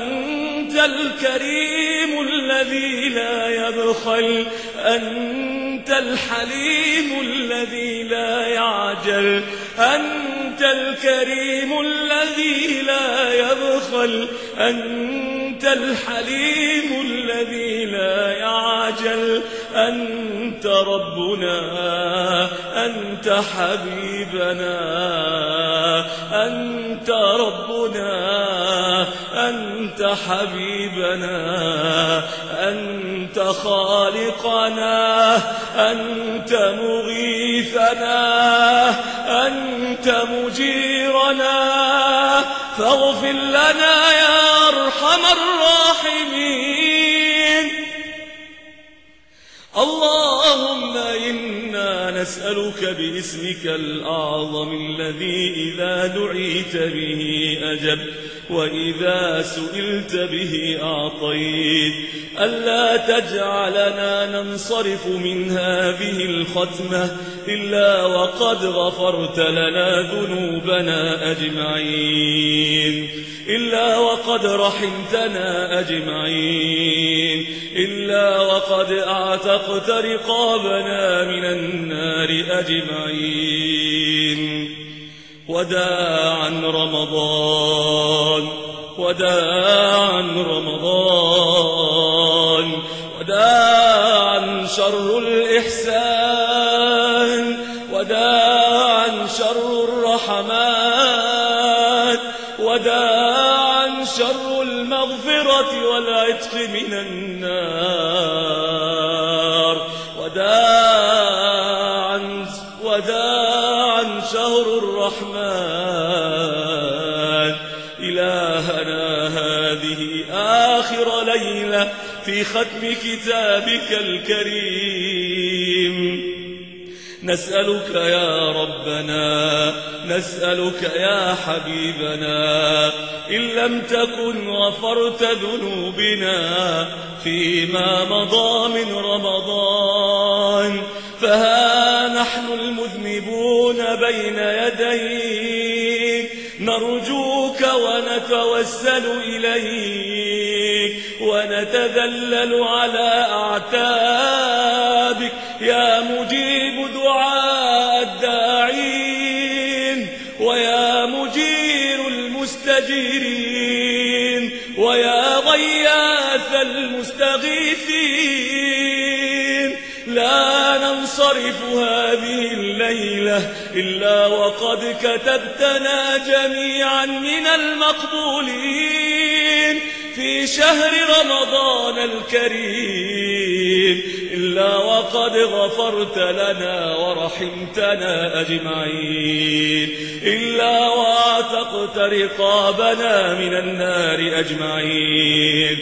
أنت الكريم الذي لا يبخل أنت الحليم الذي لا يعجل أنت الكريم الذي لا يبخل أنت الحليم الذي لا يعجل أنت ربنا أنت حبيبنا أنت ربنا. أنت حبيبنا أنت خالقنا أنت مغيثنا أنت مجيرنا. فاغفر لنا يا أرحم الراحمين. اللهم إنا نسألك باسمك الأعظم الذي إذا دعيت به أجب. وإذا سئلت به أعطيت. ألا تجعلنا ننصرف من هذه الختمة إلا وقد غفرت لنا ذنوبنا أجمعين. إلا وقد رحمتنا أجمعين. إلا وقد أعتقت رقابنا من النار أجمعين. وداعا رمضان وداعا رمضان وداعا شر الإحسان وداعا شر الرحمات وداعا شر المغفرة والعتق من النار وداعا الرحمن. إلهنا هذه آخر ليلة في ختم كتابك الكريم. نسألك يا ربنا نسألك يا حبيبنا. إن لم تكن غفرت ذنوبنا فيما مضى من رمضان فها نحن المذنبون بين يديك. نرجوك ونتوسل إليك ونتذلل على أعتابك. يا مجيب المستجيرين ويا غياث المستغيثين. لا ننصرف هذه الليلة إلا وقد كتبتنا جميعا من المقبولين في شهر رمضان الكريم. وقد غفرت لنا ورحمتنا أجمعين. إلا وعتقت رقابنا من النار أجمعين.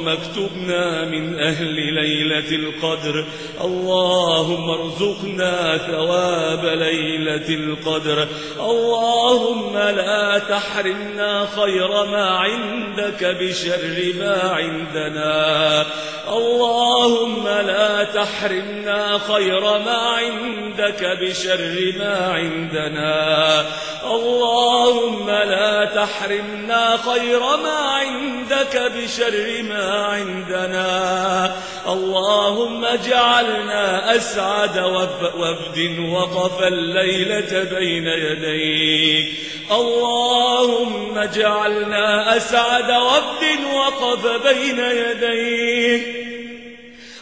اللهم اكتبنا من أهل ليلة القدر. اللهم ارزقنا ثواب ليلة القدر. اللهم لا تحرمنا خير ما عندك بشر ما عندنا. اللهم لا تحرمنا خير ما عندك بشر ما عندنا. اللهم لا تحرمنا خير ما عندك بشر ما عندنا. اللهم اجعلنا أسعد وفد وقف الليلة بين يديك. اللهم اجعلنا أسعد وفد وقف بين يديك.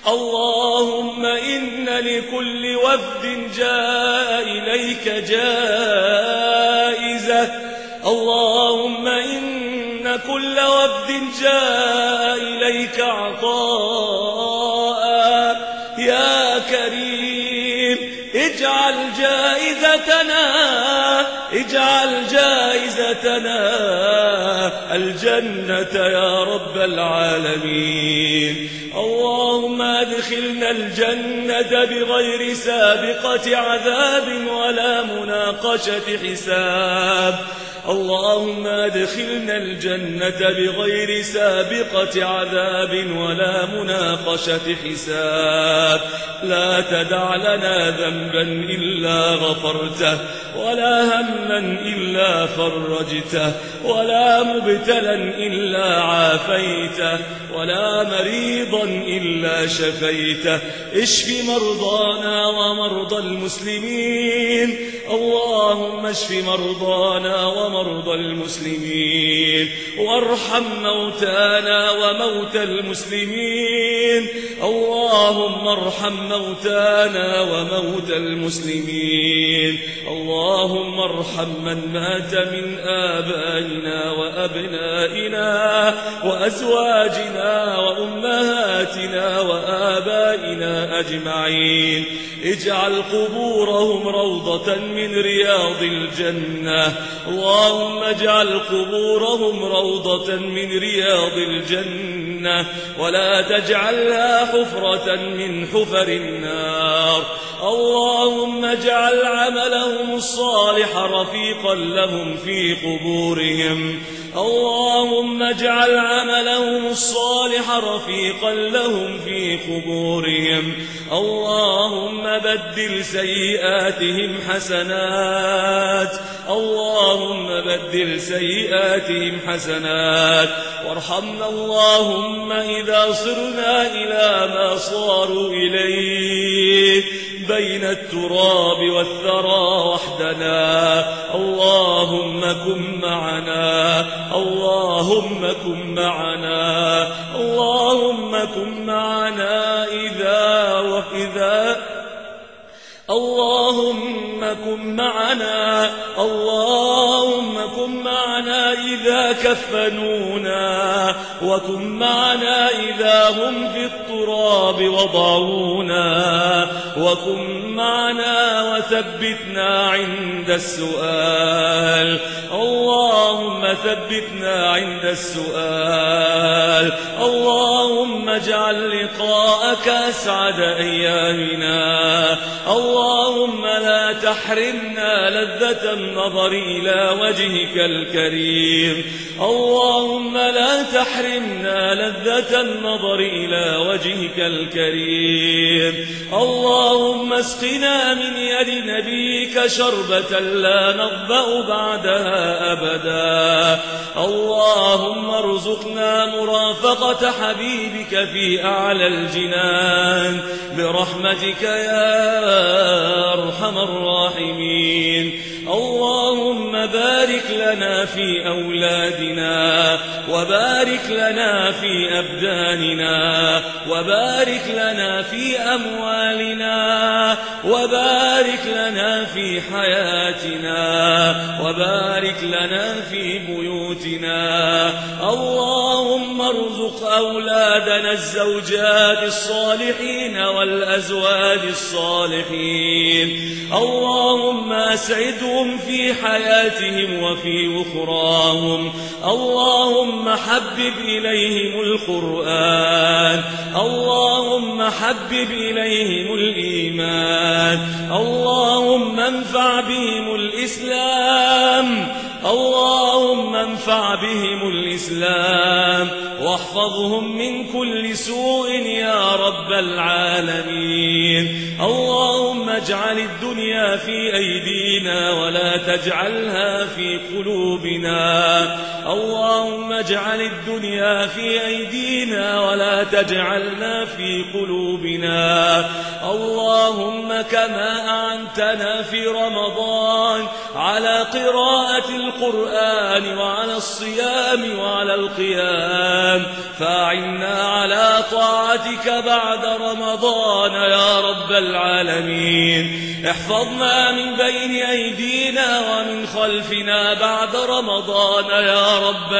اللهم إن لكل وفد جاء إليك جائزة. اللهم إن كل وفد جاء إليك عطاء. يا كريم اجعل جائزتنا اجعل جائزتنا الجنة يا رب العالمين. اللهم أدخلنا الجنة بغير سابقة عذاب ولا مناقشة حساب. اللهم ادخلنا الجنة بغير سابقة عذاب ولا مناقشة حساب. لا تدع لنا ذنبا إلا غفرته ولا هما إلا فرجته ولا مبتلا إلا عافيته ولا مريضا إلا شفيته. اشف مرضانا ومرضى المسلمين. اللهم اشف مرضانا ومرضى المسلمين وارحم موتانا وموتى المسلمين. اللهم ارحم موتانا وموتى المسلمين. اللهم ارحم من مات من آبائنا وأبنائنا وأزواجنا وأمهاتنا وآبائنا أجمعين. اجعل قبورهم روضة من رياض الجنة. اللهم اجعل قبورهم روضة من رياض الجنة. ولا تجعلها حفرة من حفر النار. اللهم اجعل عملهم الصالح رفيقا لهم في قبورهم. اللهم اجعل عملهم الصالح رفيقا لهم في قبورهم. اللهم بدل سيئاتهم حسنات. اللهم بدل سيئاتهم حسنات. وارحمنا اللهم إذا صرنا إلى ما صاروا إليه بين التراب والثرى وحدنا. اللهم كن معنا. اللهم كن معنا. اللهم كن معنا إذا وإذا. اللهم كن معنا. اللهم كن معنا إذا كفنونا وكن معنا إذا هم في التراب وضعونا. وكن معنا وثبتنا عند السؤال. اللهم ثبتنا عند السؤال. اللهم اجعل لقاءك أسعد أيامنا. اللهم لا تحرمنا لذة النظر إلى وجهك الكريم. اللهم لا تحرمنا لذة النظر إلى وجهك الكريم. اللهم اسقنا من يد نبيك شربة لا نضأ بعدها أبدا. اللهم ارزقنا مرافقة حبيبك في أعلى الجنان. برحمتك يا أرحم الراحمين. اللهم بارك لنا في أولادنا وبارك لنا في أبداننا وبارك لنا في أموالنا وبارك لنا في حياتنا وبارك لنا في بيوتنا. اللهم ارزق أولادنا الزوجات الصالحين والأزواج الصالحين. اللهم أسعدهم في حياتهم وفي أخراهم. اللهم حبب إليهم القرآن. اللهم حبب إليهم الإيمان. اللهم انفع بهم الإسلام. اللهم انفع بهم الإسلام. واحفظهم من كل سوء يا رب العالمين. اللهم اجعل الدنيا في أيدينا ولا تجعلها في قلوبنا. اللهم اجعل الدنيا في أيدينا ولا تجعلنا في قلوبنا. اللهم كما أعنتنا في رمضان على قراءة القرآن وعلى الصيام وعلى القيام. فأعنا على طاعتك بعد رمضان يا رب العالمين. احفظنا من بين أيدينا ومن خلفنا بعد رمضان يا رب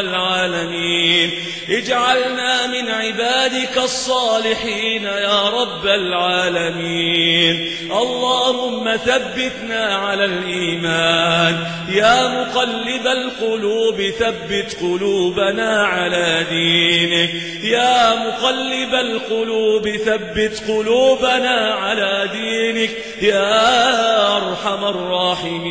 العالمين. اجعلنا من عبادك الصالحين يا رب العالمين. اللهم ثبتنا على الإيمان. يا مقلب القلوب ثبت قلوبنا على دينك. يا مقلب القلوب ثبت قلوبنا على دينك. يا أرحم الراحمين.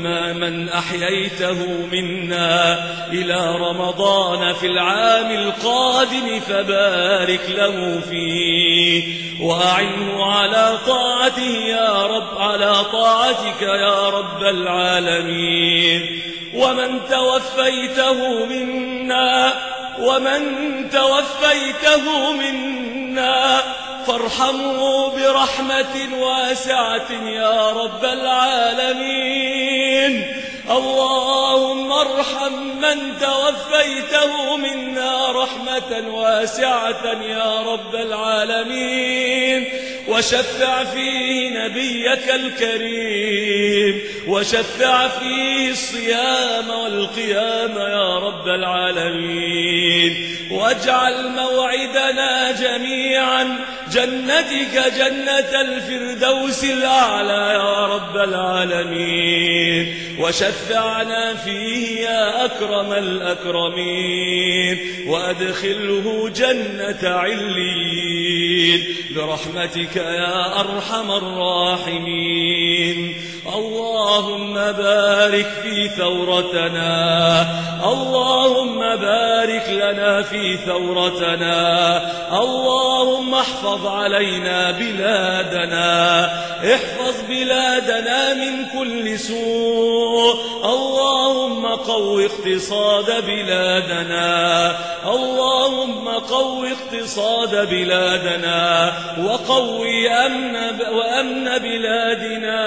اللهم ما من أحييته منا إلى رمضان في العام القادم فبارك له فيه. وأعنه على طاعته يا رب على طاعتك يا رب العالمين. ومن توفيته منا ومن توفيته منا فارحمه برحمة واسعة يا رب العالمين. اللهم ارحم من توفيته منا رحمة واسعة يا رب العالمين. وشفع فيه نبيك الكريم. وشفع فيه الصيام والقيام يا رب العالمين. واجعل موعدنا جميعا جنتك جنة الفردوس الأعلى يا رب العالمين. وشفعنا فيه يا أكرم الأكرمين. وأدخله جنة عليين. برحمتك يا أرحم الراحمين. اللهم بارك في ثورتنا. اللهم بارك لنا في ثورتنا. اللهم احفظ علينا بلادنا. احفظ بلادنا من كل سوء. اللهم قو اقتصاد بلادنا. اللهم قو اقتصاد بلادنا. وقوي أمن, وأمن بلادنا.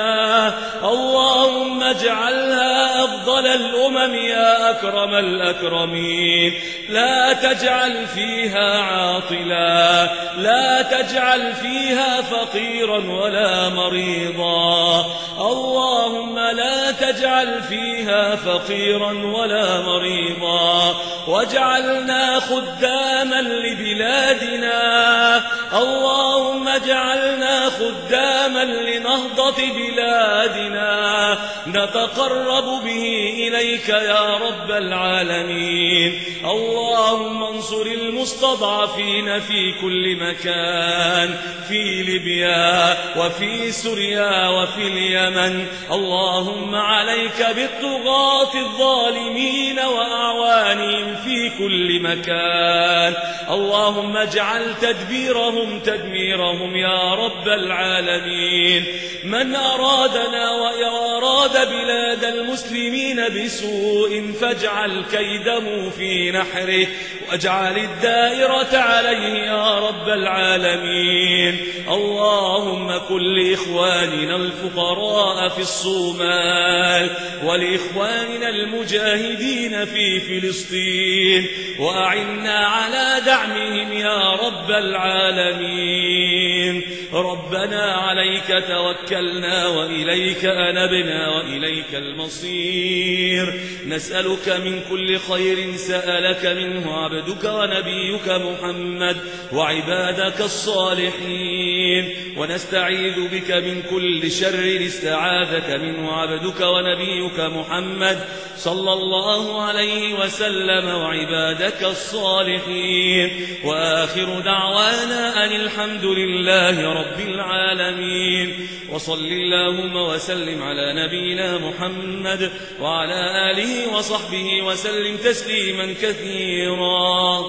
اللهم اجعلها أفضل الأمم يا أكرم الأكرمين. لا تجعل فيها عاطلا لا تجعل فيها فقيرا ولا مريضا. اللهم لا تجعل فيها فقيرا ولا مريضا. واجعلنا خداما لبلادنا. اللهم اجعلنا خداما لنهضة بلادنا. نتقرب به إليك يا رب العالمين. اللهم انصر المستضعفين في كل مكان في ليبيا وفي سوريا وفي اليمن. اللهم عليك بالطغاة الظالمين وأعوانهم في كل مكان. اللهم اجعل تدبيرهم تدميرهم يا رب العالمين. من أرادنا وأراد بلاد المسلمين بسوء فاجعل كيده في نحره واجعل الدائرة عليه يا رب العالمين. اللهم كن لإخواننا الفقراء في الصومال ولإخواننا المجاهدين في فلسطين. وأعنا على دعمهم يا رب العالمين. ربنا عليك توكلنا وإليك أنبنا وإليك المصير. نسألك من كل خير سألك منه عبدك ونبيك محمد وعبادك الصالحين. ونستعيذ بك من كل شر استعاذك منه عبدك ونبيك محمد صلى الله عليه وسلم وعبادك الصالحين. وآخر دعوانا أن الحمد لله رب العالمين. وصل اللهم وسلم على نبينا محمد وعلى آله وصحبه وسلم تسليما كثيرا.